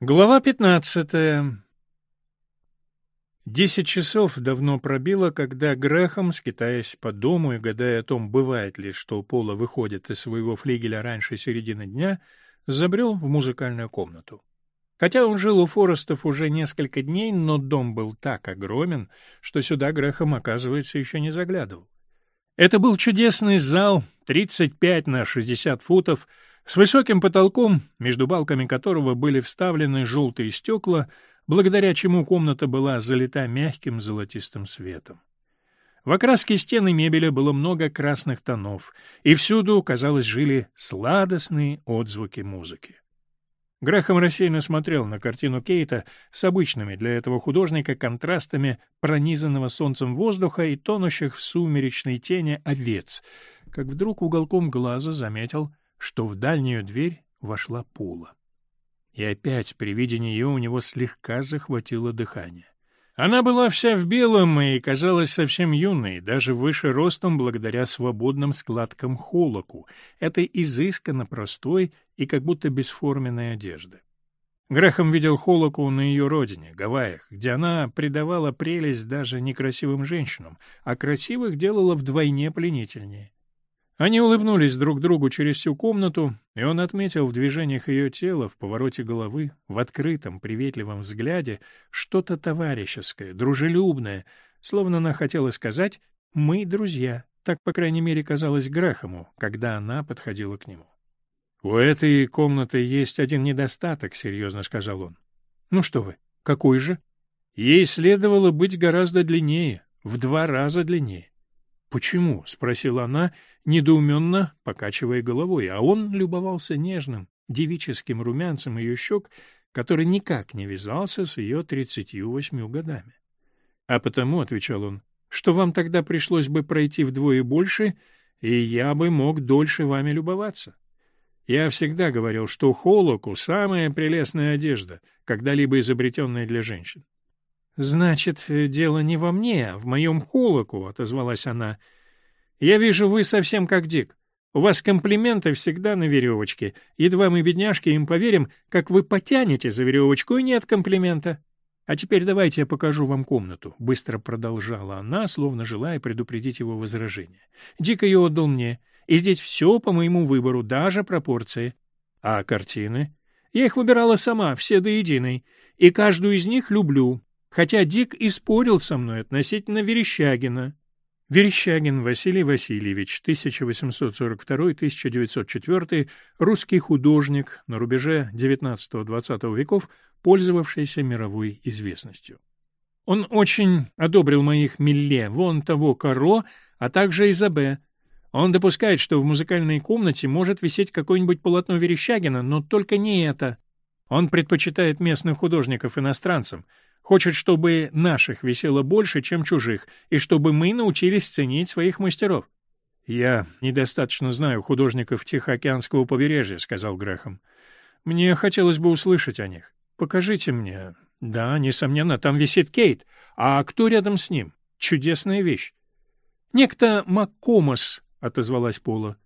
Глава 15. Десять часов давно пробило, когда Грехом, скитаясь по дому и гадая о том, бывает ли, что Пола выходит из своего флигеля раньше середины дня, забрел в музыкальную комнату. Хотя он жил у Форестов уже несколько дней, но дом был так огромен, что сюда Грехом, оказывается, еще не заглядывал. Это был чудесный зал, 35 на 60 футов, с высоким потолком, между балками которого были вставлены желтые стекла, благодаря чему комната была залита мягким золотистым светом. В окраске стен и мебели было много красных тонов, и всюду, казалось, жили сладостные отзвуки музыки. Грахам рассеянно смотрел на картину Кейта с обычными для этого художника контрастами пронизанного солнцем воздуха и тонущих в сумеречной тени овец, как вдруг уголком глаза заметил — что в дальнюю дверь вошла Пола. И опять при виде нее у него слегка захватило дыхание. Она была вся в белом и казалась совсем юной, даже выше ростом благодаря свободным складкам холоку, этой изысканно простой и как будто бесформенной одежды. Грехом видел холоку на ее родине, Гавайях, где она придавала прелесть даже некрасивым женщинам, а красивых делала вдвойне пленительнее. Они улыбнулись друг другу через всю комнату, и он отметил в движениях ее тела, в повороте головы, в открытом, приветливом взгляде что-то товарищеское, дружелюбное, словно она хотела сказать «мы друзья». Так, по крайней мере, казалось Грэхому, когда она подходила к нему. «У этой комнаты есть один недостаток», — серьезно сказал он. «Ну что вы, какой же?» «Ей следовало быть гораздо длиннее, в два раза длиннее». «Почему?» — спросила она, недоуменно покачивая головой, а он любовался нежным, девическим румянцем ее щек, который никак не вязался с ее тридцатью восьмью годами. «А потому», — отвечал он, — «что вам тогда пришлось бы пройти вдвое больше, и я бы мог дольше вами любоваться. Я всегда говорил, что холоку — самая прелестная одежда, когда-либо изобретенная для женщин». «Значит, дело не во мне, а в моем холоку», — отозвалась она, — я вижу, вы совсем как Дик. У вас комплименты всегда на веревочке. Едва мы, бедняжки, им поверим, как вы потянете за веревочку, и нет комплимента. А теперь давайте я покажу вам комнату», — быстро продолжала она, словно желая предупредить его возражение. «Дик ее отдал мне, и здесь все по моему выбору, даже пропорции. А картины? Я их выбирала сама, все до единой, и каждую из них люблю, хотя Дик и спорил со мной относительно Верещагина. Верещагин Василий Васильевич, 1842-1904, русский художник на рубеже XIX-XX веков, пользовавшийся мировой известностью. Он очень одобрил моих Милле, вон того Каро, а также Изабе. Он допускает, что в музыкальной комнате может висеть какое-нибудь полотно Верещагина, но только не это. Он предпочитает местных художников иностранцам — Хочет, чтобы наших висело больше, чем чужих, и чтобы мы научились ценить своих мастеров. «Я недостаточно знаю художников Тихоокеанского побережья», — сказал Грехом. «Мне хотелось бы услышать о них. Покажите мне». «Да, несомненно, там висит Кейт. А кто рядом с ним? Чудесная вещь». «Некто Маккомас», — отозвалась Пола.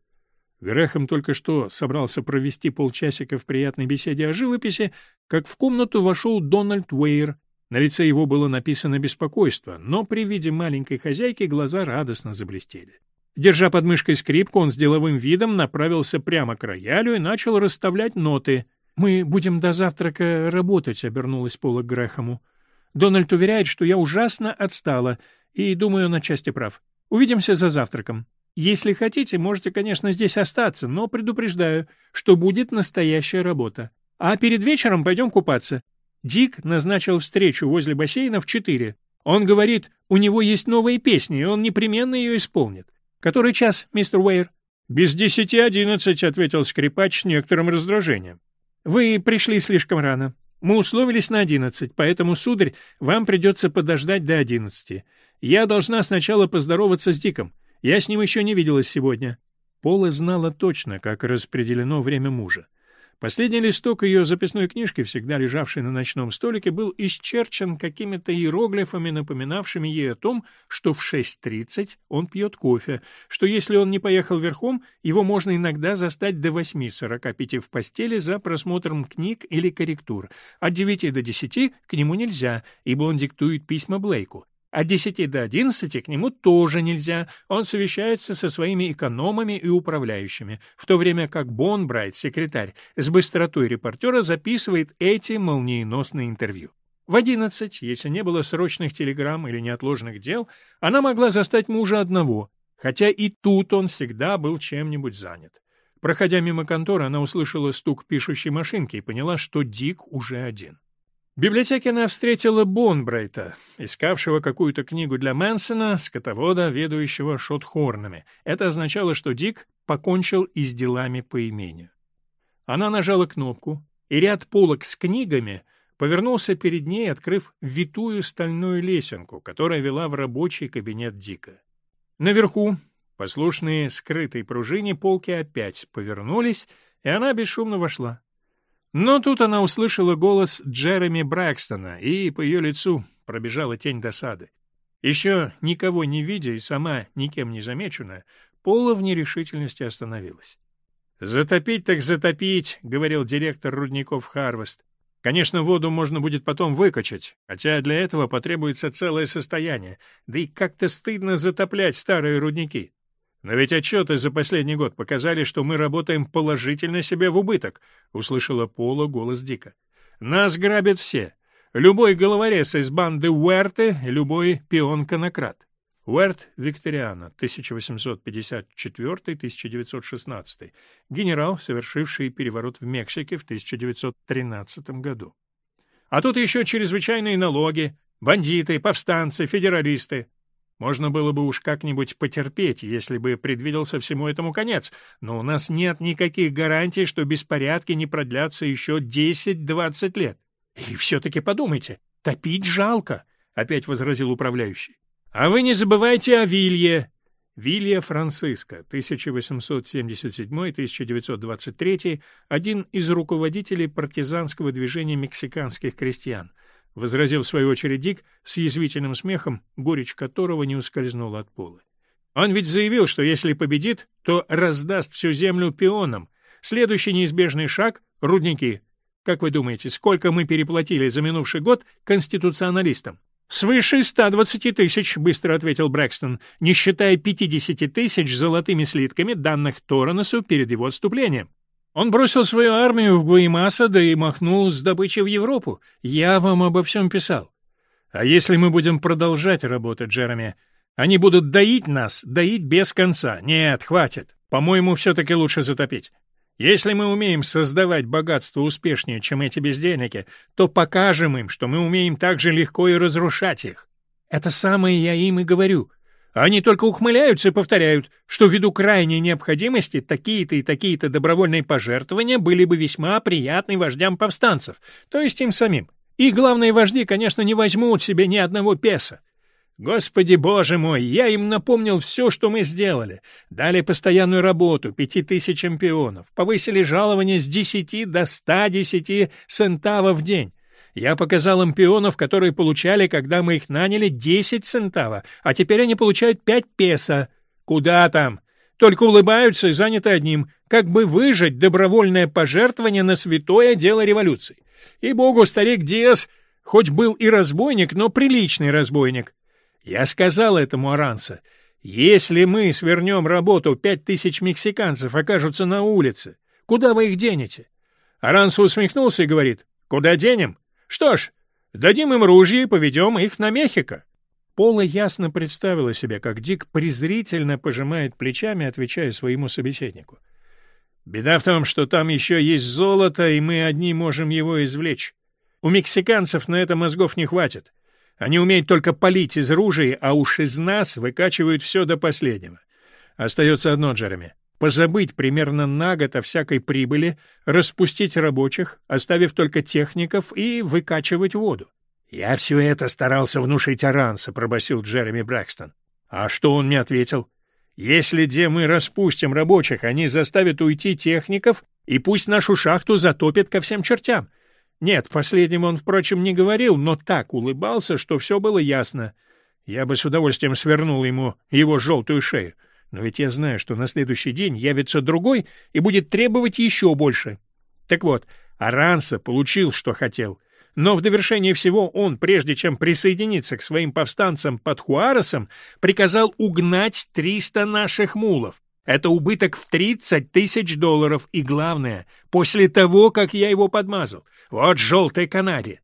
Грехом только что собрался провести полчасика в приятной беседе о живописи, как в комнату вошел Дональд Уэйр на лице его было написано беспокойство, но при виде маленькой хозяйки глаза радостно заблестели. Держа под мышкой скрипку, он с деловым видом направился прямо к роялю и начал расставлять ноты. «Мы будем до завтрака работать», — обернулась Пола к Грэхэму. «Дональд уверяет, что я ужасно отстала, и, думаю, он части прав. Увидимся за завтраком. Если хотите, можете, конечно, здесь остаться, но предупреждаю, что будет настоящая работа. А перед вечером пойдем купаться. Дик назначил встречу возле бассейна в четыре. Он говорит, у него есть новые песни, и он непременно ее исполнит. Который час, мистер Уэйр? Без десяти одиннадцать, ответил скрипач с некоторым раздражением. Вы пришли слишком рано. Мы условились на одиннадцать, поэтому, сударь, вам придется подождать до одиннадцати. Я должна сначала поздороваться с Диком. Я с ним еще не виделась сегодня. Пола знала точно, как распределено время мужа. Последний листок ее записной книжки, всегда лежавший на ночном столике, был исчерчен какими-то иероглифами, напоминавшими ей о том, что в 6.30 он пьет кофе, что если он не поехал верхом, его можно иногда застать до 8.45 в постели за просмотром книг или корректур. От 9 до 10 к нему нельзя, ибо он диктует письма Блейку. От 10 до 11 к нему тоже нельзя, он совещается со своими экономами и управляющими, в то время как Бон Бонбрайт, секретарь, с быстротой репортера записывает эти молниеносные интервью. В 11, если не было срочных телеграмм или неотложных дел, она могла застать мужа одного, хотя и тут он всегда был чем-нибудь занят. Проходя мимо конторы, она услышала стук пишущей машинки и поняла, что Дик уже один библиотеке она встретила Бонбрейта, искавшего какую-то книгу для Мэнсона, скотовода, ведущего шотхорнами. Это означало, что Дик покончил и с делами по имению. Она нажала кнопку, и ряд полок с книгами повернулся перед ней, открыв витую стальную лесенку, которая вела в рабочий кабинет Дика. Наверху, послушные скрытой пружине, полки опять повернулись, и она бесшумно вошла. Но тут она услышала голос Джереми Брэкстона, и по ее лицу пробежала тень досады. Еще никого не видя и сама никем не замеченная, Пола в нерешительности остановилась. «Затопить так затопить», — говорил директор рудников Харвест. «Конечно, воду можно будет потом выкачать, хотя для этого потребуется целое состояние, да и как-то стыдно затоплять старые рудники». Но ведь отчеты за последний год показали, что мы работаем положительно себе в убыток, — услышала Пола голос Дика. Нас грабят все. Любой головорез из банды Уэрты, любой пион-конократ. Уэрт Викториана, 1854-1916, генерал, совершивший переворот в Мексике в 1913 году. А тут еще чрезвычайные налоги, бандиты, повстанцы, федералисты. Можно было бы уж как-нибудь потерпеть, если бы предвиделся всему этому конец, но у нас нет никаких гарантий, что беспорядки не продлятся еще 10-20 лет. И все-таки подумайте, топить жалко, — опять возразил управляющий. А вы не забывайте о Вилье. Вилья Франциско, 1877-1923, один из руководителей партизанского движения мексиканских крестьян —— возразил в свою очередь Дик с язвительным смехом, горечь которого не ускользнула от пола. «Он ведь заявил, что если победит, то раздаст всю землю пионам. Следующий неизбежный шаг — рудники. Как вы думаете, сколько мы переплатили за минувший год конституционалистам?» «Свыше 120 тысяч», — быстро ответил Брэкстон, не считая 50 тысяч золотыми слитками, данных Торонесу перед его отступлением. Он бросил свою армию в Гуимаса, да и махнул с добычей в Европу. Я вам обо всем писал. А если мы будем продолжать работать, Джереми? Они будут доить нас, доить без конца. Нет, хватит. По-моему, все-таки лучше затопить. Если мы умеем создавать богатство успешнее, чем эти бездельники, то покажем им, что мы умеем так же легко и разрушать их. Это самое я им и говорю. Они только ухмыляются и повторяют, что ввиду крайней необходимости такие-то и такие-то добровольные пожертвования были бы весьма приятны вождям повстанцев, то есть им самим. И главные вожди, конечно, не возьмут себе ни одного песа. Господи боже мой, я им напомнил все, что мы сделали. Дали постоянную работу, пяти тысячам пионов, повысили жалование с десяти до ста десяти центава в день. Я показал им пионов, которые получали, когда мы их наняли, 10 центава, а теперь они получают 5 песо. Куда там? Только улыбаются и заняты одним, как бы выжить добровольное пожертвование на святое дело революции. И богу старик Диас хоть был и разбойник, но приличный разбойник. Я сказал этому Аранса, если мы свернем работу, пять тысяч мексиканцев окажутся на улице. Куда вы их денете? Аранса усмехнулся и говорит, куда денем? Что ж, дадим им ружье и поведем их на Мехико. Пола ясно представила себе, как Дик презрительно пожимает плечами, отвечая своему собеседнику. «Беда в том, что там еще есть золото, и мы одни можем его извлечь. У мексиканцев на это мозгов не хватит. Они умеют только палить из ружей, а уж из нас выкачивают все до последнего. Остается одно, Джереми позабыть примерно на год о всякой прибыли, распустить рабочих, оставив только техников и выкачивать воду. «Я все это старался внушить Аранса», — пробасил Джереми Брэкстон. «А что он мне ответил?» «Если где мы распустим рабочих, они заставят уйти техников, и пусть нашу шахту затопят ко всем чертям». Нет, последним он, впрочем, не говорил, но так улыбался, что все было ясно. Я бы с удовольствием свернул ему его желтую шею. Но ведь я знаю, что на следующий день явится другой и будет требовать еще больше. Так вот, Аранса получил, что хотел. Но в довершение всего он, прежде чем присоединиться к своим повстанцам под Хуаресом, приказал угнать 300 наших мулов. Это убыток в 30 тысяч долларов, и главное, после того, как я его подмазал. Вот желтая канария.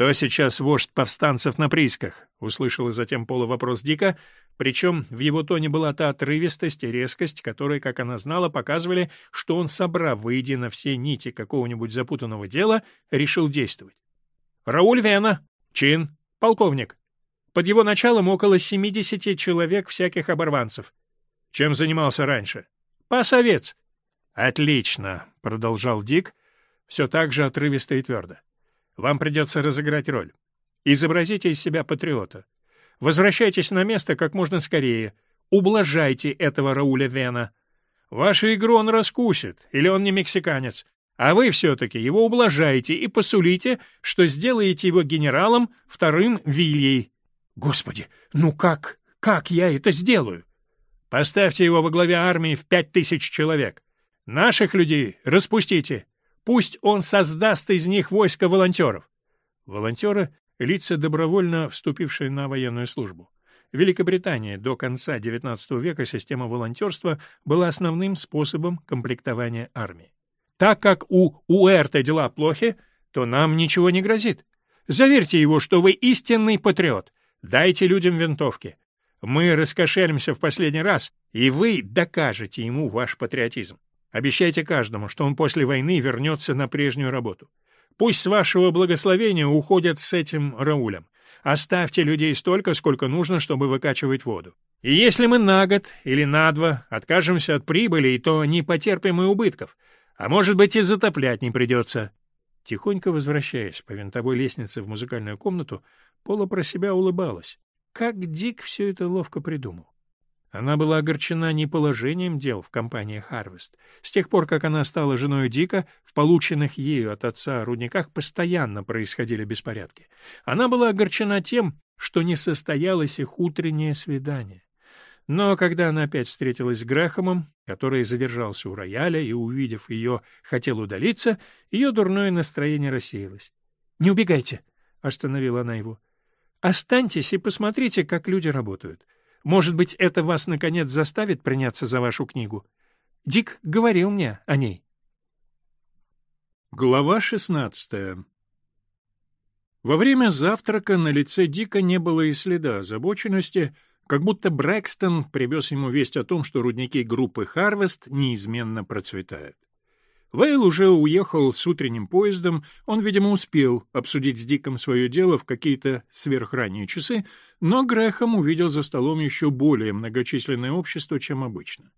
«Кто сейчас вождь повстанцев на приисках?» — услышал и затем Пола вопрос Дика, причем в его тоне была та отрывистость и резкость, которые, как она знала, показывали, что он, собрав на все нити какого-нибудь запутанного дела, решил действовать. «Рауль Вена. Чин. Полковник. Под его началом около 70 человек всяких оборванцев. Чем занимался раньше?» «Пасовец». «Отлично», — продолжал Дик, все так же отрывисто и твердо. Вам придется разыграть роль. Изобразите из себя патриота. Возвращайтесь на место как можно скорее. Ублажайте этого Рауля Вена. Вашу игру он раскусит, или он не мексиканец. А вы все-таки его ублажаете и посулите, что сделаете его генералом вторым Вильей. Господи, ну как, как я это сделаю? Поставьте его во главе армии в пять тысяч человек. Наших людей распустите. Пусть он создаст из них войско волонтеров. Волонтеры — лица, добровольно вступившие на военную службу. В Великобритании до конца XIX века система волонтерства была основным способом комплектования армии. Так как у Уэрта дела плохи, то нам ничего не грозит. Заверьте его, что вы истинный патриот. Дайте людям винтовки. Мы раскошелимся в последний раз, и вы докажете ему ваш патриотизм. Обещайте каждому, что он после войны вернется на прежнюю работу. Пусть с вашего благословения уходят с этим Раулем. Оставьте людей столько, сколько нужно, чтобы выкачивать воду. И если мы на год или на два откажемся от прибыли, то не потерпим и убытков, а может быть и затоплять не придется». Тихонько возвращаясь по винтовой лестнице в музыкальную комнату, Пола про себя улыбалась. Как Дик все это ловко придумал. Она была огорчена не положением дел в компании «Харвест». С тех пор, как она стала женой Дика, в полученных ею от отца рудниках постоянно происходили беспорядки. Она была огорчена тем, что не состоялось их утреннее свидание. Но когда она опять встретилась с Грэхомом, который задержался у рояля и, увидев ее, хотел удалиться, ее дурное настроение рассеялось. «Не убегайте!» — остановила она его. «Останьтесь и посмотрите, как люди работают. Может быть, это вас, наконец, заставит приняться за вашу книгу? Дик говорил мне о ней. Глава шестнадцатая Во время завтрака на лице Дика не было и следа озабоченности, как будто Брэкстон привез ему весть о том, что рудники группы «Харвест» неизменно процветают. Вейл уже уехал с утренним поездом, он, видимо, успел обсудить с Диком свое дело в какие-то сверхранние часы, но Грэхэм увидел за столом еще более многочисленное общество, чем обычно.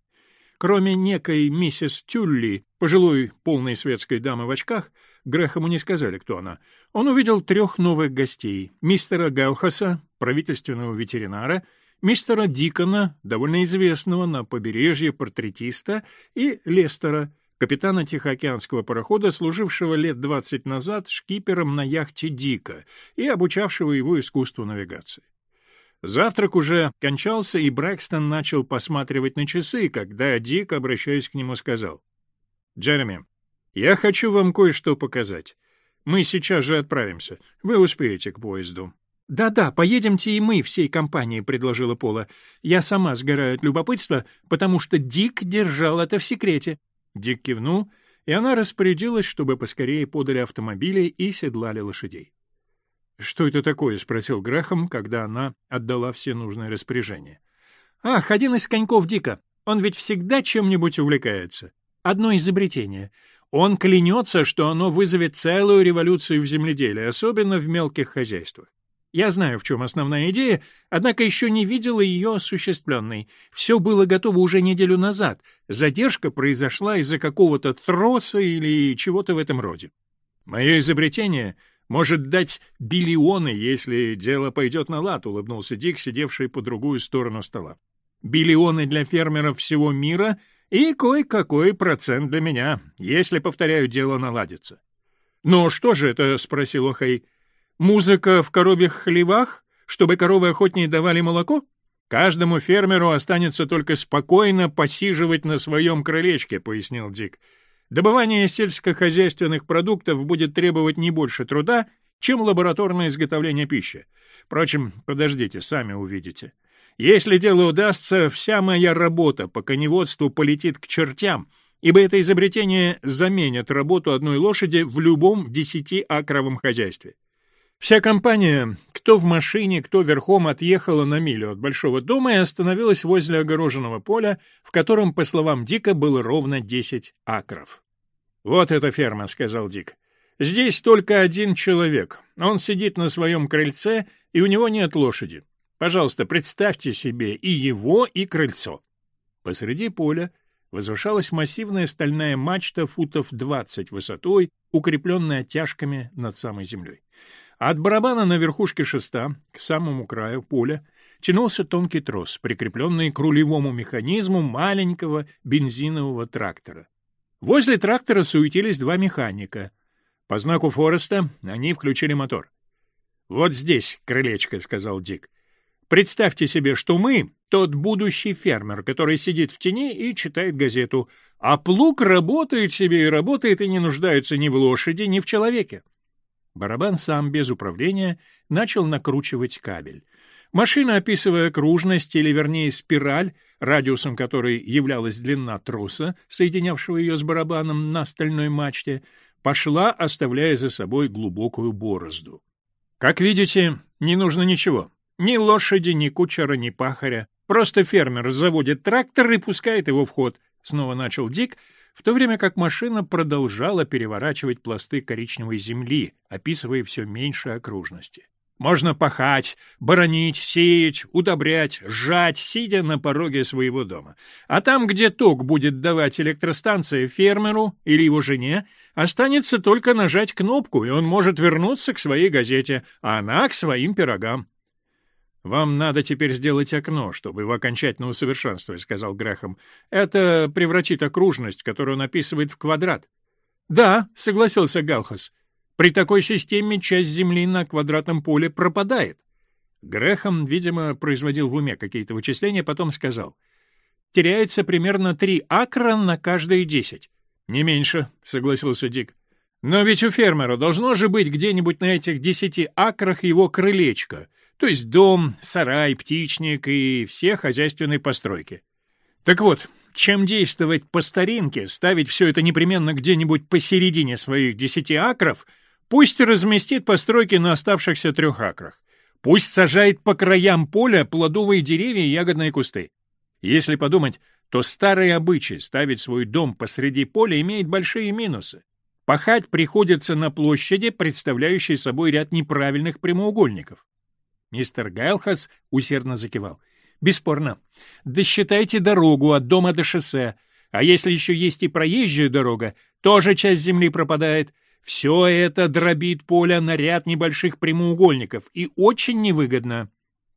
Кроме некой миссис Тюлли, пожилой полной светской дамы в очках, Грэхэму не сказали, кто она. Он увидел трех новых гостей — мистера Галхаса, правительственного ветеринара, мистера Дикона, довольно известного на побережье портретиста, и Лестера — капитана Тихоокеанского парохода, служившего лет 20 назад шкипером на яхте «Дика» и обучавшего его искусству навигации. Завтрак уже кончался, и Брэкстон начал посматривать на часы, когда Дик, обращаясь к нему, сказал. «Джереми, я хочу вам кое-что показать. Мы сейчас же отправимся. Вы успеете к поезду». «Да-да, поедемте и мы всей компанией», — предложила Пола. «Я сама сгораю от любопытства, потому что Дик держал это в секрете». Дик кивнул, и она распорядилась, чтобы поскорее подали автомобили и седлали лошадей. «Что это такое?» — спросил Грахам, когда она отдала все нужные распоряжения. «Ах, один из коньков Дика. Он ведь всегда чем-нибудь увлекается. Одно изобретение. Он клянется, что оно вызовет целую революцию в земледелии, особенно в мелких хозяйствах. Я знаю, в чем основная идея, однако еще не видела ее осуществленной. Все было готово уже неделю назад. Задержка произошла из-за какого-то троса или чего-то в этом роде. Мое изобретение может дать биллионы, если дело пойдет на лад, — улыбнулся Дик, сидевший по другую сторону стола. Биллионы для фермеров всего мира и кое-какой процент для меня, если, повторяю, дело наладится. — Но что же это? — спросил Охай. Музыка в коровьих хлевах, чтобы коровы охотнее давали молоко? Каждому фермеру останется только спокойно посиживать на своем крылечке, пояснил Дик. Добывание сельскохозяйственных продуктов будет требовать не больше труда, чем лабораторное изготовление пищи. Впрочем, подождите, сами увидите. Если дело удастся, вся моя работа по коневодству полетит к чертям, ибо это изобретение заменит работу одной лошади в любом десятиакровом хозяйстве. Вся компания, кто в машине, кто верхом, отъехала на милю от большого дома и остановилась возле огороженного поля, в котором, по словам Дика, было ровно 10 акров. «Вот эта ферма», — сказал Дик. «Здесь только один человек. Он сидит на своем крыльце, и у него нет лошади. Пожалуйста, представьте себе и его, и крыльцо». Посреди поля возвышалась массивная стальная мачта футов 20 высотой, укрепленная тяжками над самой землей. От барабана на верхушке шеста, к самому краю поля, тянулся тонкий трос, прикрепленный к рулевому механизму маленького бензинового трактора. Возле трактора суетились два механика. По знаку Фореста они включили мотор. «Вот здесь крылечко», — сказал Дик. «Представьте себе, что мы — тот будущий фермер, который сидит в тени и читает газету, а плуг работает себе и работает и не нуждается ни в лошади, ни в человеке. Барабан сам, без управления, начал накручивать кабель. Машина, описывая окружность, или вернее спираль, радиусом которой являлась длина троса, соединявшего ее с барабаном на стальной мачте, пошла, оставляя за собой глубокую борозду. Как видите, не нужно ничего. Ни лошади, ни кучера, ни пахаря. Просто фермер заводит трактор и пускает его в ход, — снова начал Дик, в то время как машина продолжала переворачивать пласты коричневой земли, описывая все меньше окружности. Можно пахать, боронить, сеять, удобрять, сжать, сидя на пороге своего дома. А там, где ток будет давать электростанция фермеру или его жене, останется только нажать кнопку, и он может вернуться к своей газете, а она к своим пирогам. «Вам надо теперь сделать окно, чтобы его окончательно усовершенствовать», — сказал Грехом. «Это превратит окружность, которую он описывает, в квадрат». «Да», — согласился Галхас. «При такой системе часть Земли на квадратном поле пропадает». Грехом, видимо, производил в уме какие-то вычисления, потом сказал. «Теряется примерно три акра на каждые десять». «Не меньше», — согласился Дик. «Но ведь у фермера должно же быть где-нибудь на этих десяти акрах его крылечко, то есть дом, сарай, птичник и все хозяйственные постройки. Так вот, чем действовать по старинке, ставить все это непременно где-нибудь посередине своих десяти акров, пусть разместит постройки на оставшихся трех акрах. Пусть сажает по краям поля плодовые деревья и ягодные кусты. Если подумать, то старые обычаи ставить свой дом посреди поля имеет большие минусы. Пахать приходится на площади, представляющей собой ряд неправильных прямоугольников. Мистер Гайлхас усердно закивал. «Бесспорно. Досчитайте дорогу от дома до шоссе. А если еще есть и проезжая дорога, тоже часть земли пропадает. Все это дробит поле на ряд небольших прямоугольников и очень невыгодно».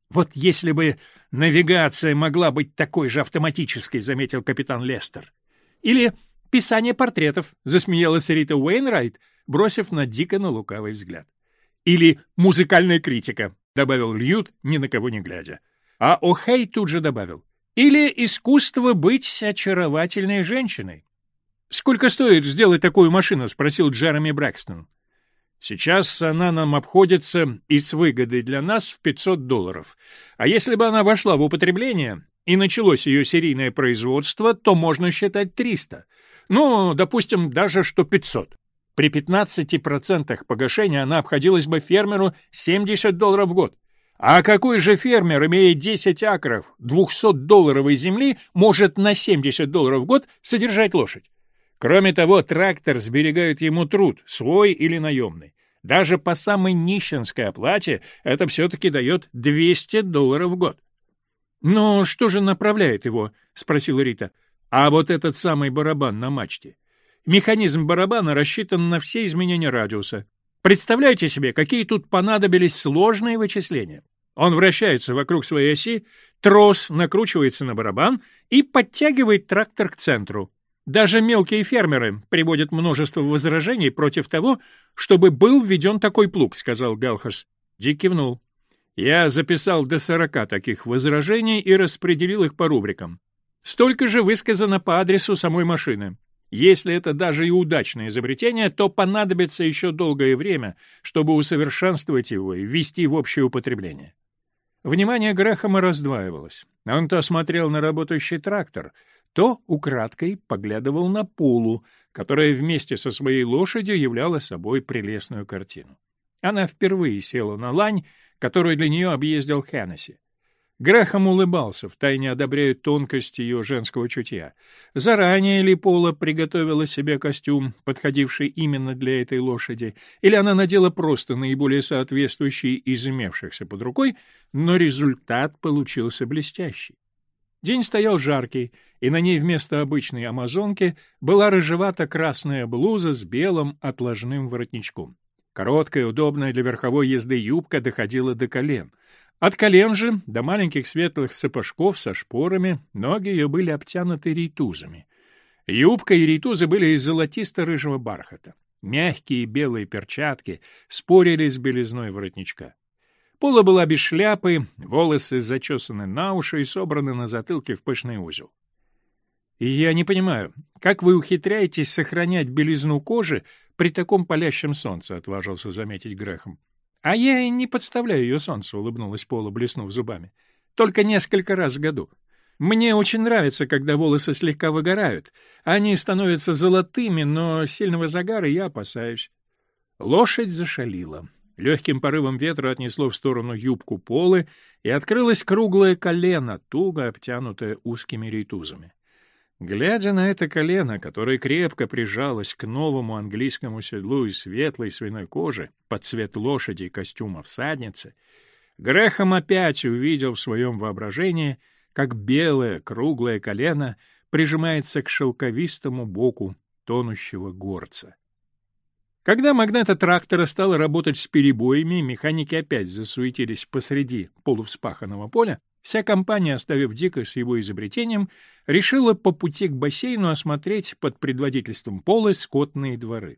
«Вот если бы навигация могла быть такой же автоматической», — заметил капитан Лестер. «Или писание портретов», — засмеялась Рита Уэйнрайт, бросив на Дикона лукавый взгляд. «Или музыкальная критика», — добавил Льют, ни на кого не глядя. А Охей тут же добавил. «Или искусство быть очаровательной женщиной». «Сколько стоит сделать такую машину?» — спросил Джереми Брэкстон. «Сейчас она нам обходится и с выгодой для нас в 500 долларов. А если бы она вошла в употребление и началось ее серийное производство, то можно считать 300. Ну, допустим, даже что 500. При 15% погашения она обходилась бы фермеру 70 долларов в год. А какой же фермер, имея 10 акров 200-долларовой земли, может на 70 долларов в год содержать лошадь? Кроме того, трактор сберегает ему труд, свой или наемный. Даже по самой нищенской оплате это все-таки дает 200 долларов в год. «Но что же направляет его?» — спросила Рита. «А вот этот самый барабан на мачте. Механизм барабана рассчитан на все изменения радиуса. Представляете себе, какие тут понадобились сложные вычисления. Он вращается вокруг своей оси, трос накручивается на барабан и подтягивает трактор к центру. Даже мелкие фермеры приводят множество возражений против того, чтобы был введен такой плуг, — сказал Галхас. Дик кивнул. Я записал до сорока таких возражений и распределил их по рубрикам. Столько же высказано по адресу самой машины. Если это даже и удачное изобретение, то понадобится еще долгое время, чтобы усовершенствовать его и ввести в общее употребление. Внимание Грэхэма раздваивалось. Он то смотрел на работающий трактор, то украдкой поглядывал на полу, которая вместе со своей лошадью являла собой прелестную картину. Она впервые села на лань, которую для нее объездил Хеннесси. Грехом улыбался, втайне одобряя тонкость ее женского чутья. Заранее ли Пола приготовила себе костюм, подходивший именно для этой лошади, или она надела просто наиболее соответствующий из имевшихся под рукой, но результат получился блестящий. День стоял жаркий, и на ней вместо обычной амазонки была рыжевато-красная блуза с белым отложным воротничком. Короткая, удобная для верховой езды юбка доходила до колен — от колен же до маленьких светлых сапожков со шпорами ноги ее были обтянуты рейтузами. Юбка и рейтузы были из золотисто-рыжего бархата. Мягкие белые перчатки спорили с белизной воротничка. Пола была без шляпы, волосы зачесаны на уши и собраны на затылке в пышный узел. Я не понимаю, как вы ухитряетесь сохранять белизну кожи при таком палящем солнце, — отважился заметить Грехом. «А я и не подставляю ее солнце, — улыбнулась Пола, блеснув зубами. «Только несколько раз в году. Мне очень нравится, когда волосы слегка выгорают. Они становятся золотыми, но сильного загара я опасаюсь». Лошадь зашалила. Легким порывом ветра отнесло в сторону юбку полы, и открылось круглое колено, туго обтянутое узкими рейтузами. Глядя на это колено, которое крепко прижалось к новому английскому седлу из светлой свиной кожи под цвет лошади и костюма всадницы, Грехом опять увидел в своем воображении, как белое круглое колено прижимается к шелковистому боку тонущего горца. Когда магнат трактора стал работать с перебоями, механики опять засуетились посреди полувспаханного поля, Вся компания, оставив Дика с его изобретением, решила по пути к бассейну осмотреть под предводительством Пола скотные дворы.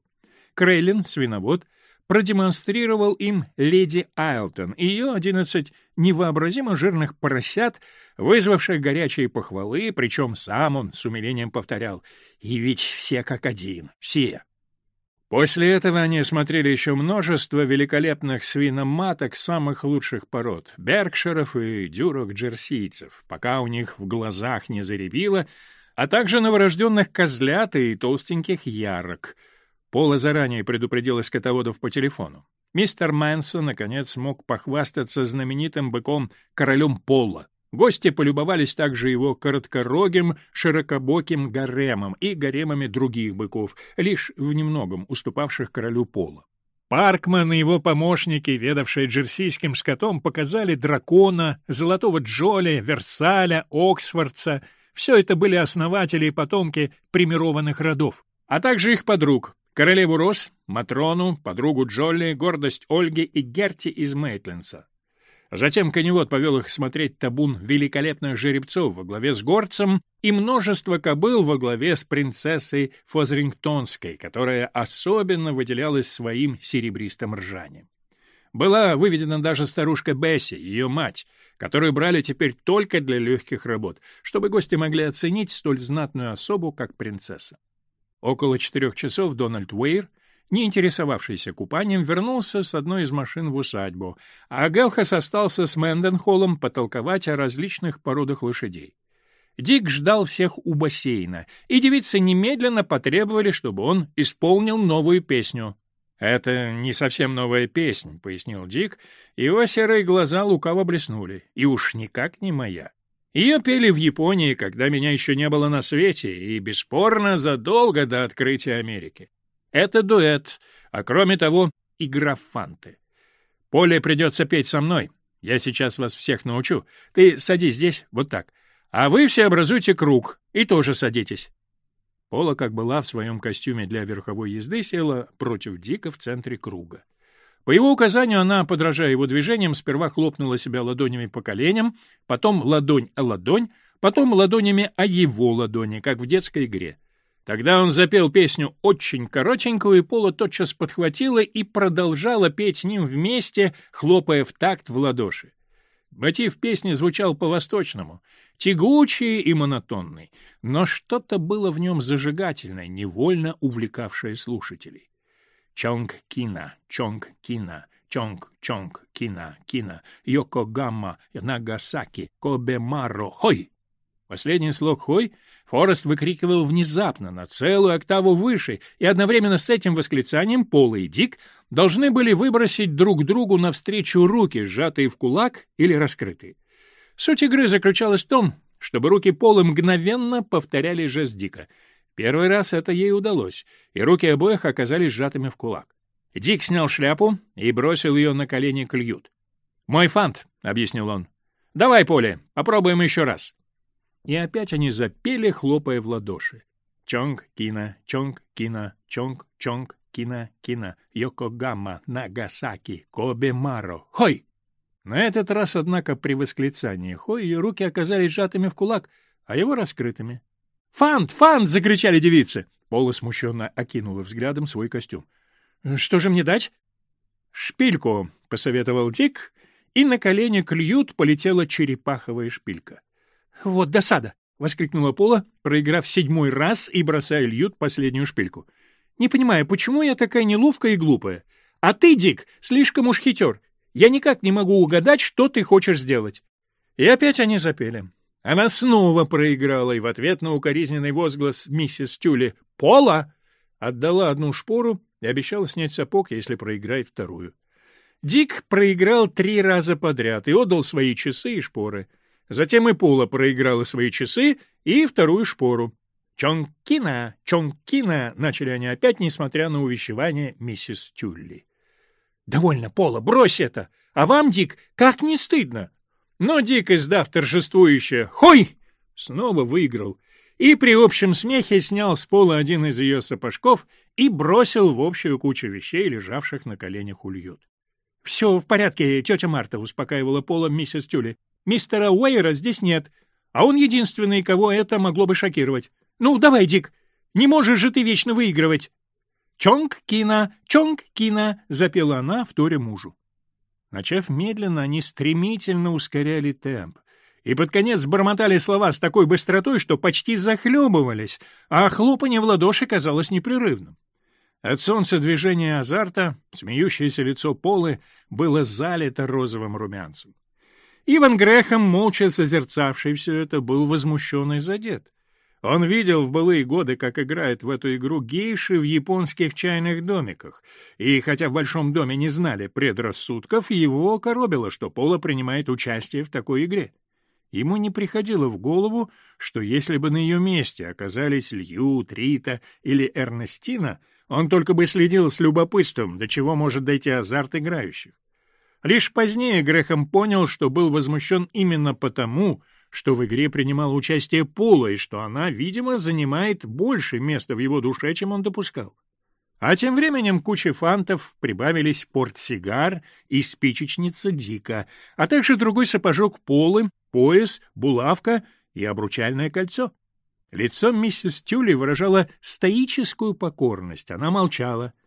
Крейлин, свиновод, продемонстрировал им леди Айлтон и ее одиннадцать невообразимо жирных поросят, вызвавших горячие похвалы, причем сам он с умилением повторял «И ведь все как один, все». После этого они смотрели еще множество великолепных свиноматок самых лучших пород — беркширов и дюрок-джерсийцев, пока у них в глазах не заребило, а также новорожденных козлят и толстеньких ярок. Пола заранее предупредила скотоводов по телефону. Мистер Мэнсон, наконец, мог похвастаться знаменитым быком-королем Пола. Гости полюбовались также его короткорогим, широкобоким гаремом и гаремами других быков, лишь в немногом уступавших королю пола. Паркман и его помощники, ведавшие джерсийским скотом, показали дракона, золотого Джоли, Версаля, Оксфордса. Все это были основатели и потомки примированных родов. А также их подруг, королеву Рос, Матрону, подругу Джоли, гордость Ольги и Герти из Мейтлинса. Затем коневод повел их смотреть табун великолепных жеребцов во главе с горцем и множество кобыл во главе с принцессой Фозрингтонской, которая особенно выделялась своим серебристым ржанием. Была выведена даже старушка Бесси, ее мать, которую брали теперь только для легких работ, чтобы гости могли оценить столь знатную особу, как принцесса. Около четырех часов Дональд Уэйр — не интересовавшийся купанием, вернулся с одной из машин в усадьбу, а Гелхас остался с Мэнденхоллом потолковать о различных породах лошадей. Дик ждал всех у бассейна, и девицы немедленно потребовали, чтобы он исполнил новую песню. «Это не совсем новая песня», — пояснил Дик. Его серые глаза лукаво блеснули. «И уж никак не моя». Ее пели в Японии, когда меня еще не было на свете, и бесспорно задолго до открытия Америки. Это дуэт, а кроме того, игра в фанты. Поле придется петь со мной. Я сейчас вас всех научу. Ты садись здесь, вот так. А вы все образуйте круг и тоже садитесь. Пола, как была в своем костюме для верховой езды, села против Дика в центре круга. По его указанию она, подражая его движениям, сперва хлопнула себя ладонями по коленям, потом ладонь о ладонь, потом ладонями о его ладони, как в детской игре. Тогда он запел песню очень коротенькую, и Пола тотчас подхватила и продолжала петь с ним вместе, хлопая в такт в ладоши. Мотив песни звучал по-восточному, тягучий и монотонный, но что-то было в нем зажигательное, невольно увлекавшее слушателей. Чонг-кина, чонг-кина, чонг-чонг-кина, кина, Йокогамма, Нагасаки, Кобе-маро, хой! Последний слог «хой» — Форест выкрикивал внезапно, на целую октаву выше, и одновременно с этим восклицанием Пол и Дик должны были выбросить друг другу навстречу руки, сжатые в кулак или раскрытые. Суть игры заключалась в том, чтобы руки Пола мгновенно повторяли жест Дика. Первый раз это ей удалось, и руки обоих оказались сжатыми в кулак. Дик снял шляпу и бросил ее на колени к Льют. «Мой фант», — объяснил он. «Давай, Поле, попробуем еще раз». И опять они запели, хлопая в ладоши. Чонг, кина, чонг, кина, чонг, чонг, кина, кина, Йокогама, Нагасаки, Кобе Маро, хой! На этот раз, однако, при восклицании хой ее руки оказались сжатыми в кулак, а его раскрытыми. «Фант! Фант!» — закричали девицы. Пола смущенно окинула взглядом свой костюм. «Что же мне дать?» «Шпильку!» — посоветовал Дик, и на колени к льют полетела черепаховая шпилька. «Вот досада!» — воскликнула Пола, проиграв седьмой раз и бросая Льют последнюю шпильку. «Не понимаю, почему я такая неловкая и глупая? А ты, Дик, слишком уж хитер. Я никак не могу угадать, что ты хочешь сделать». И опять они запели. Она снова проиграла, и в ответ на укоризненный возглас миссис Тюли «Пола!» отдала одну шпору и обещала снять сапог, если проиграет вторую. Дик проиграл три раза подряд и отдал свои часы и шпоры — Затем и Пола проиграла свои часы и вторую шпору. «Чонкина! Чонкина!» — начали они опять, несмотря на увещевание миссис Тюлли. «Довольно, Пола, брось это! А вам, Дик, как не стыдно!» Но Дик, издав торжествующее «Хой!», снова выиграл и при общем смехе снял с пола один из ее сапожков и бросил в общую кучу вещей, лежавших на коленях у Льют. «Все в порядке, тетя Марта», — успокаивала Пола миссис Тюли. Мистера Уэйра здесь нет, а он единственный, кого это могло бы шокировать. Ну, давай, Дик, не можешь же ты вечно выигрывать. Чонг Кина, Чонг Кина, запела она, вторя мужу. Начав медленно, они стремительно ускоряли темп. И под конец бормотали слова с такой быстротой, что почти захлебывались, а хлопанье в ладоши казалось непрерывным. От солнца движение азарта, смеющееся лицо Полы, было залито розовым румянцем. Иван Грехом, молча созерцавший все это, был возмущен и задет. Он видел в былые годы, как играет в эту игру гейши в японских чайных домиках, и хотя в большом доме не знали предрассудков, его коробило, что Пола принимает участие в такой игре. Ему не приходило в голову, что если бы на ее месте оказались Лью, Трита или Эрнестина, он только бы следил с любопытством, до чего может дойти азарт играющих. Лишь позднее Грехом понял, что был возмущен именно потому, что в игре принимала участие Пола и что она, видимо, занимает больше места в его душе, чем он допускал. А тем временем куче фантов прибавились портсигар и спичечница Дика, а также другой сапожок полы, пояс, булавка и обручальное кольцо. Лицо миссис Тюли выражало стоическую покорность, она молчала —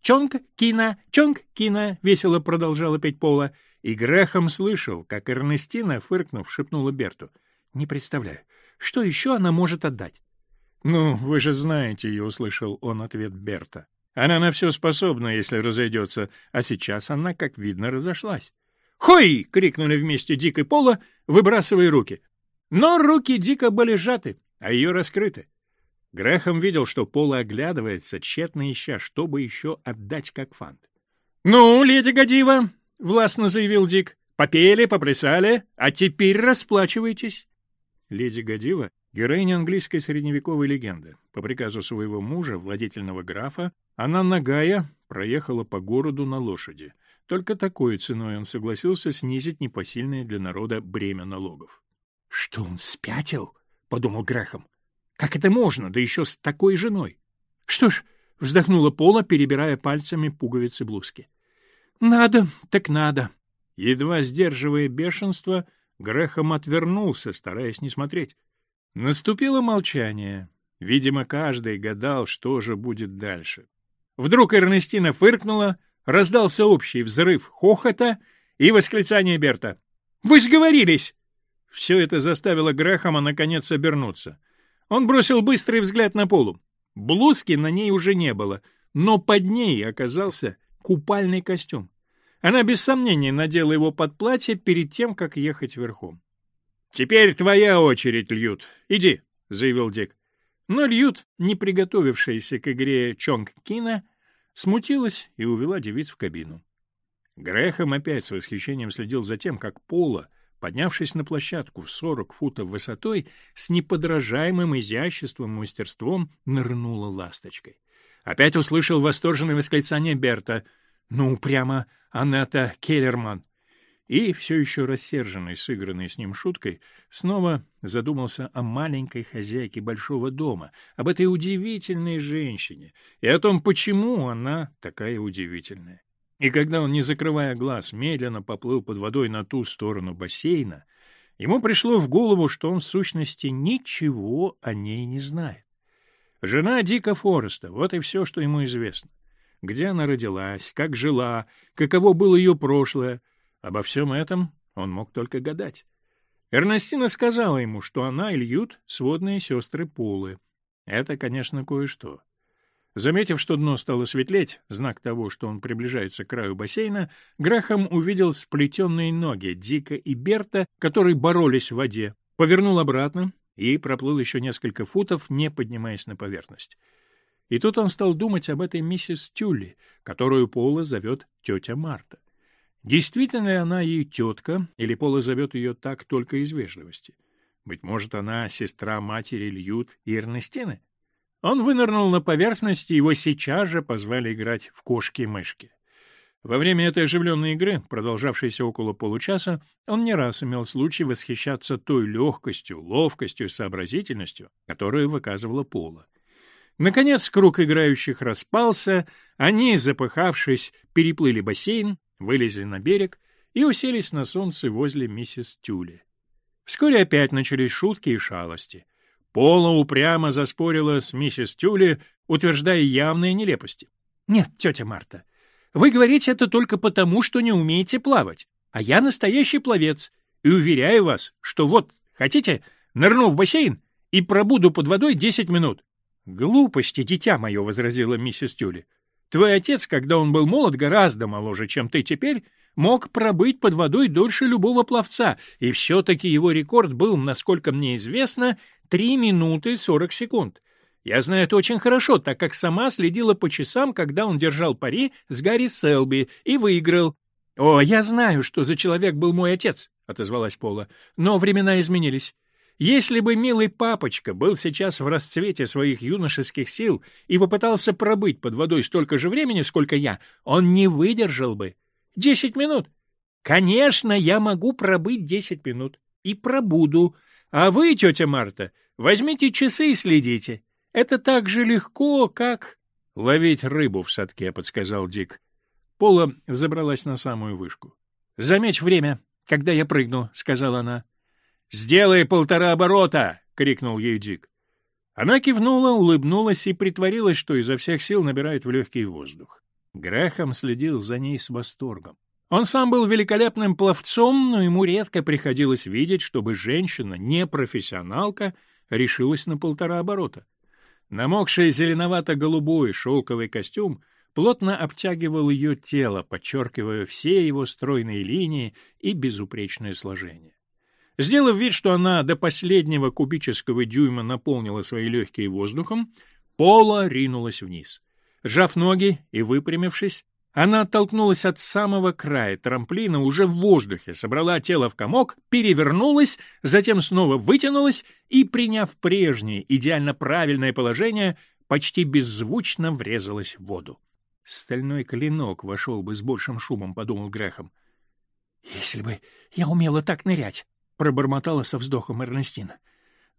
«Чонг, Кина, Чонг, Кина!» — весело продолжала петь Пола. И Грехом слышал, как Эрнестина, фыркнув, шепнула Берту. «Не представляю, что еще она может отдать?» «Ну, вы же знаете ее», — услышал он ответ Берта. «Она на все способна, если разойдется, а сейчас она, как видно, разошлась». «Хой!» — крикнули вместе Дик и Пола, выбрасывая руки. Но руки Дика были сжаты, а ее раскрыты. Грехом видел, что Пола оглядывается, тщетно ища, чтобы еще отдать как фант. «Ну, леди Годива!» — властно заявил Дик. «Попели, поплясали, а теперь расплачивайтесь!» Леди Годива — героиня английской средневековой легенды. По приказу своего мужа, владетельного графа, она, нагая, проехала по городу на лошади. Только такой ценой он согласился снизить непосильное для народа бремя налогов. «Что он спятил?» — подумал Грехом. Как это можно, да еще с такой женой? Что ж, вздохнула Пола, перебирая пальцами пуговицы блузки. Надо, так надо. Едва сдерживая бешенство, Грехом отвернулся, стараясь не смотреть. Наступило молчание. Видимо, каждый гадал, что же будет дальше. Вдруг Эрнестина фыркнула, раздался общий взрыв хохота и восклицание Берта. «Вы сговорились!» Все это заставило Грэхэма наконец обернуться. Он бросил быстрый взгляд на полу. Блузки на ней уже не было, но под ней оказался купальный костюм. Она без сомнения надела его под платье перед тем, как ехать верхом. «Теперь твоя очередь, Льют. Иди», — заявил Дик. Но Льют, не приготовившаяся к игре Чонг Кина, смутилась и увела девиц в кабину. Грехом опять с восхищением следил за тем, как Пола Поднявшись на площадку в 40 футов высотой, с неподражаемым изяществом и мастерством нырнула ласточкой. Опять услышал восторженное восклицание Берта. «Ну, прямо Анетта Келлерман!» И, все еще рассерженный, сыгранный с ним шуткой, снова задумался о маленькой хозяйке большого дома, об этой удивительной женщине и о том, почему она такая удивительная. И когда он, не закрывая глаз, медленно поплыл под водой на ту сторону бассейна, ему пришло в голову, что он в сущности ничего о ней не знает. Жена Дика Фореста — вот и все, что ему известно. Где она родилась, как жила, каково было ее прошлое. Обо всем этом он мог только гадать. Эрнестина сказала ему, что она и Льют — сводные сестры Полы. Это, конечно, кое-что. Заметив, что дно стало светлеть, знак того, что он приближается к краю бассейна, Грахам увидел сплетенные ноги Дика и Берта, которые боролись в воде, повернул обратно и проплыл еще несколько футов, не поднимаясь на поверхность. И тут он стал думать об этой миссис Тюлли, которую Пола зовет тетя Марта. Действительно ли она ей тетка, или Пола зовет ее так только из вежливости? Быть может, она сестра матери Льют и Эрнестины? Он вынырнул на поверхность, и его сейчас же позвали играть в кошки-мышки. Во время этой оживленной игры, продолжавшейся около получаса, он не раз имел случай восхищаться той легкостью, ловкостью и сообразительностью, которую выказывала Пола. Наконец круг играющих распался, они, запыхавшись, переплыли бассейн, вылезли на берег и уселись на солнце возле миссис Тюли. Вскоре опять начались шутки и шалости — Пола упрямо заспорила с миссис Тюли, утверждая явные нелепости. «Нет, тетя Марта, вы говорите это только потому, что не умеете плавать, а я настоящий пловец, и уверяю вас, что вот, хотите, нырну в бассейн и пробуду под водой десять минут». «Глупости, дитя мое», — возразила миссис Тюли. «Твой отец, когда он был молод, гораздо моложе, чем ты теперь, мог пробыть под водой дольше любого пловца, и все-таки его рекорд был, насколько мне известно, Три минуты 40 секунд. Я знаю это очень хорошо, так как сама следила по часам, когда он держал пари с Гарри Селби и выиграл. «О, я знаю, что за человек был мой отец», — отозвалась Пола, — «но времена изменились». Если бы милый папочка был сейчас в расцвете своих юношеских сил и попытался пробыть под водой столько же времени, сколько я, он не выдержал бы. Десять минут. Конечно, я могу пробыть десять минут. И пробуду, а вы, тетя Марта, возьмите часы и следите. Это так же легко, как... — Ловить рыбу в садке, — подсказал Дик. Пола забралась на самую вышку. — Замечь время, когда я прыгну, — сказала она. — Сделай полтора оборота! — крикнул ей Дик. Она кивнула, улыбнулась и притворилась, что изо всех сил набирает в легкий воздух. Грахам следил за ней с восторгом. Он сам был великолепным пловцом, но ему редко приходилось видеть, чтобы женщина, не профессионалка, решилась на полтора оборота. Намокший зеленовато-голубой шелковый костюм плотно обтягивал ее тело, подчеркивая все его стройные линии и безупречное сложение. Сделав вид, что она до последнего кубического дюйма наполнила свои легкие воздухом, Пола ринулась вниз. Сжав ноги и выпрямившись, она оттолкнулась от самого края трамплина уже в воздухе, собрала тело в комок, перевернулась, затем снова вытянулась и, приняв прежнее, идеально правильное положение, почти беззвучно врезалась в воду. «Стальной клинок вошел бы с большим шумом», — подумал Грехом. «Если бы я умела так нырять», — пробормотала со вздохом Эрнестина.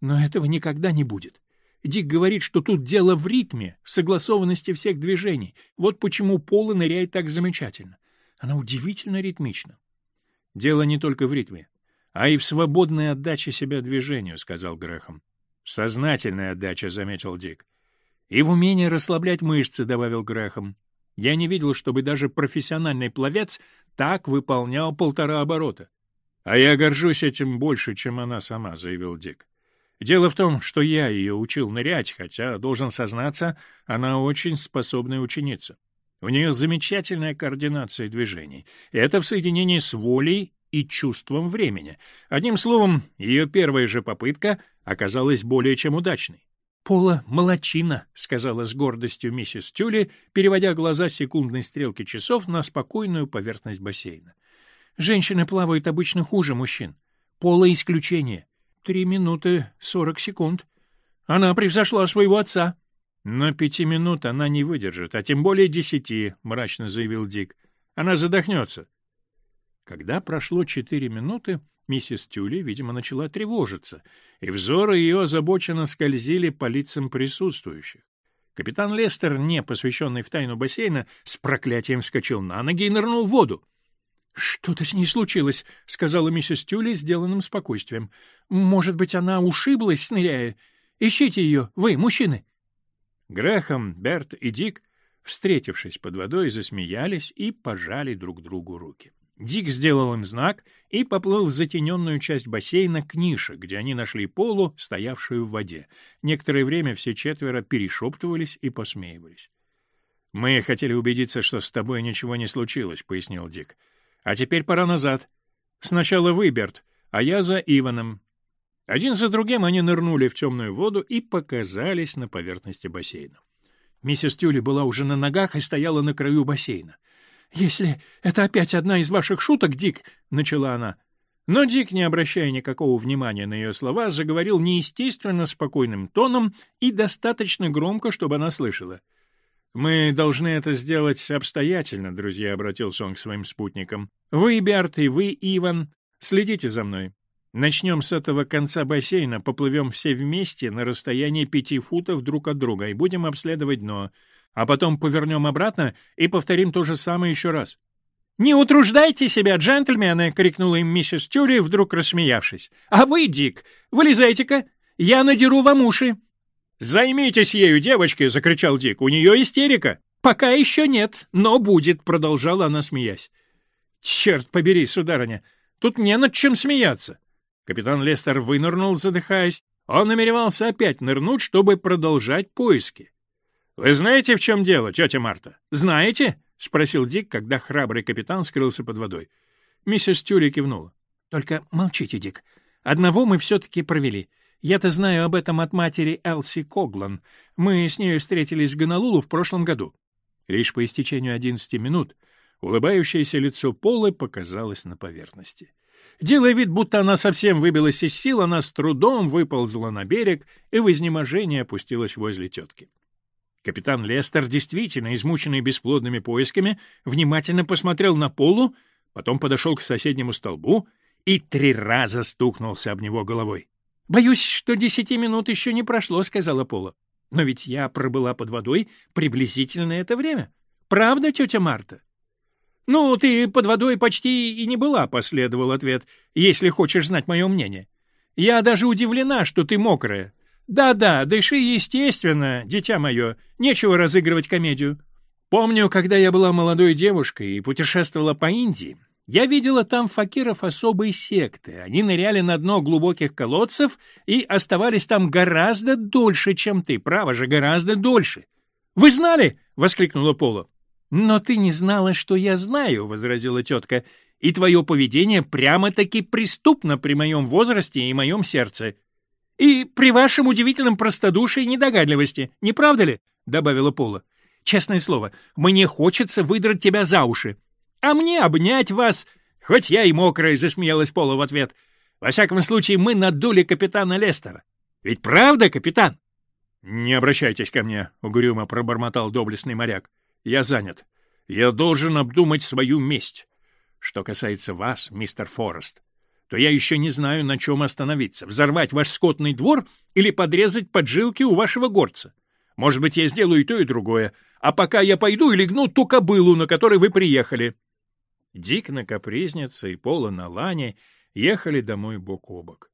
«Но этого никогда не будет. Дик говорит, что тут дело в ритме, в согласованности всех движений. Вот почему Пола ныряет так замечательно. Она удивительно ритмична. Дело не только в ритме, а и в свободной отдаче себя движению, сказал Грехом. Сознательная отдача, заметил Дик. И в умении расслаблять мышцы, добавил Грехом. Я не видел, чтобы даже профессиональный пловец так выполнял полтора оборота. А я горжусь этим больше, чем она сама, заявил Дик. Дело в том, что я ее учил нырять, хотя, должен сознаться, она очень способная ученица. У нее замечательная координация движений. Это в соединении с волей и чувством времени. Одним словом, ее первая же попытка оказалась более чем удачной. «Пола молочина», — сказала с гордостью миссис Тюли, переводя глаза секундной стрелки часов на спокойную поверхность бассейна. «Женщины плавают обычно хуже мужчин. Пола — исключение три минуты сорок секунд. Она превзошла своего отца. — Но пяти минут она не выдержит, а тем более десяти, — мрачно заявил Дик. — Она задохнется. Когда прошло четыре минуты, миссис Тюли, видимо, начала тревожиться, и взоры ее озабоченно скользили по лицам присутствующих. Капитан Лестер, не посвященный в тайну бассейна, с проклятием вскочил на ноги и нырнул в воду. «Что-то с ней случилось», — сказала миссис Тюли сделанным спокойствием. «Может быть, она ушиблась, ныряя? Ищите ее, вы, мужчины!» Грэхэм, Берт и Дик, встретившись под водой, засмеялись и пожали друг другу руки. Дик сделал им знак и поплыл в затененную часть бассейна к нише, где они нашли полу, стоявшую в воде. Некоторое время все четверо перешептывались и посмеивались. «Мы хотели убедиться, что с тобой ничего не случилось», — пояснил Дик. А теперь пора назад. Сначала выберт, а я за Иваном. Один за другим они нырнули в темную воду и показались на поверхности бассейна. Миссис Тюли была уже на ногах и стояла на краю бассейна. «Если это опять одна из ваших шуток, Дик», — начала она. Но Дик, не обращая никакого внимания на ее слова, заговорил неестественно спокойным тоном и достаточно громко, чтобы она слышала — «Мы должны это сделать обстоятельно», — друзья обратился он к своим спутникам. «Вы, Берт, и вы, Иван, следите за мной. Начнем с этого конца бассейна, поплывем все вместе на расстоянии пяти футов друг от друга и будем обследовать дно, а потом повернем обратно и повторим то же самое еще раз». «Не утруждайте себя, джентльмены!» — крикнула им миссис Тюри, вдруг рассмеявшись. «А вы, Дик, вылезайте-ка! Я надеру вам уши!» «Займитесь ею, девочки!» — закричал Дик. «У нее истерика!» «Пока еще нет, но будет!» — продолжала она, смеясь. «Черт побери, сударыня! Тут не над чем смеяться!» Капитан Лестер вынырнул, задыхаясь. Он намеревался опять нырнуть, чтобы продолжать поиски. «Вы знаете, в чем дело, тетя Марта?» «Знаете?» — спросил Дик, когда храбрый капитан скрылся под водой. Миссис Тюри кивнула. «Только молчите, Дик. Одного мы все-таки провели. Я-то знаю об этом от матери Элси Коглан. Мы с ней встретились в Гонолулу в прошлом году. Лишь по истечению одиннадцати минут улыбающееся лицо Полы показалось на поверхности. Делая вид, будто она совсем выбилась из сил, она с трудом выползла на берег и в изнеможении опустилась возле тетки. Капитан Лестер, действительно измученный бесплодными поисками, внимательно посмотрел на Полу, потом подошел к соседнему столбу и три раза стукнулся об него головой. «Боюсь, что десяти минут еще не прошло», — сказала Пола. «Но ведь я пробыла под водой приблизительно это время. Правда, тетя Марта?» «Ну, ты под водой почти и не была», — последовал ответ, — «если хочешь знать мое мнение. Я даже удивлена, что ты мокрая. Да-да, дыши естественно, дитя мое, нечего разыгрывать комедию». Помню, когда я была молодой девушкой и путешествовала по Индии, я видела там факиров особой секты. Они ныряли на дно глубоких колодцев и оставались там гораздо дольше, чем ты. Право же, гораздо дольше. — Вы знали? — воскликнула Пола. — Но ты не знала, что я знаю, — возразила тетка. — И твое поведение прямо-таки преступно при моем возрасте и моем сердце. — И при вашем удивительном простодушии и недогадливости, не правда ли? — добавила Пола. — Честное слово, мне хочется выдрать тебя за уши. А мне обнять вас!» «Хоть я и мокрая», — засмеялась Пола в ответ. «Во всяком случае, мы надули капитана Лестера. Ведь правда, капитан?» «Не обращайтесь ко мне», — угрюмо пробормотал доблестный моряк. «Я занят. Я должен обдумать свою месть. Что касается вас, мистер Форест, то я еще не знаю, на чем остановиться. Взорвать ваш скотный двор или подрезать поджилки у вашего горца. Может быть, я сделаю и то, и другое. А пока я пойду и легну ту кобылу, на которой вы приехали». Дик на капризнице и Пола на лане ехали домой бок о бок.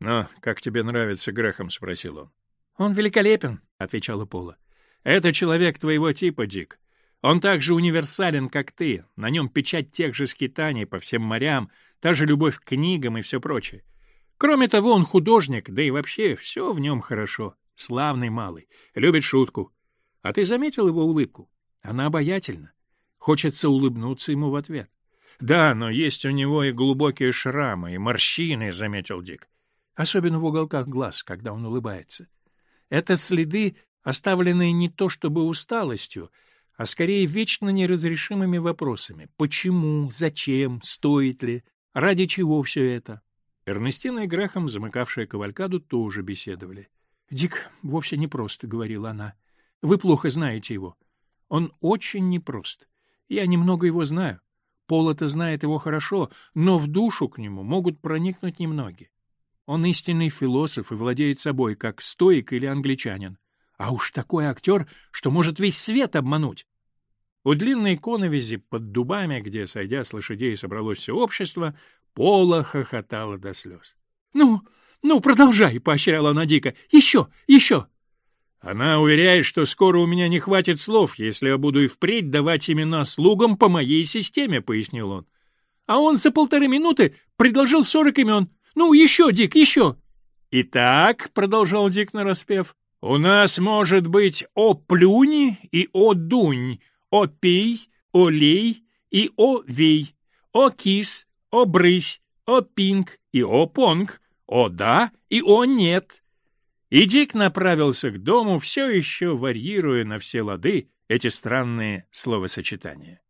Но как тебе нравится Грехом?» — спросил он. «Он великолепен», — отвечала Пола. «Это человек твоего типа, Дик. Он так же универсален, как ты. На нем печать тех же скитаний по всем морям, та же любовь к книгам и все прочее. Кроме того, он художник, да и вообще все в нем хорошо. Славный малый, любит шутку. А ты заметил его улыбку? Она обаятельна. Хочется улыбнуться ему в ответ. «Да, но есть у него и глубокие шрамы, и морщины», — заметил Дик. «Особенно в уголках глаз, когда он улыбается. Это следы, оставленные не то чтобы усталостью, а скорее вечно неразрешимыми вопросами. Почему, зачем, стоит ли, ради чего все это?» Эрнестина и Грахам, замыкавшая кавалькаду, тоже беседовали. «Дик вовсе непрост», — говорила она. «Вы плохо знаете его. Он очень непрост. Я немного его знаю. Полота знает его хорошо, но в душу к нему могут проникнуть немногие. Он истинный философ и владеет собой, как стоик или англичанин. А уж такой актер, что может весь свет обмануть. У длинной коновизи под дубами, где, сойдя с лошадей, собралось все общество, Пола хохотала до слез. — Ну, ну, продолжай, — поощряла она дико. — Еще, еще! — она уверяет, что скоро у меня не хватит слов, если я буду и впредь давать имена слугам по моей системе, — пояснил он. А он за полторы минуты предложил сорок имен. Ну, еще, Дик, еще. Итак, — продолжал Дик нараспев, — у нас может быть о плюнь и о дунь, о пей, о лей и о вей, о кис, о брысь, о пинг и о понг, о да и о нет, и Дик направился к дому, все еще варьируя на все лады эти странные словосочетания.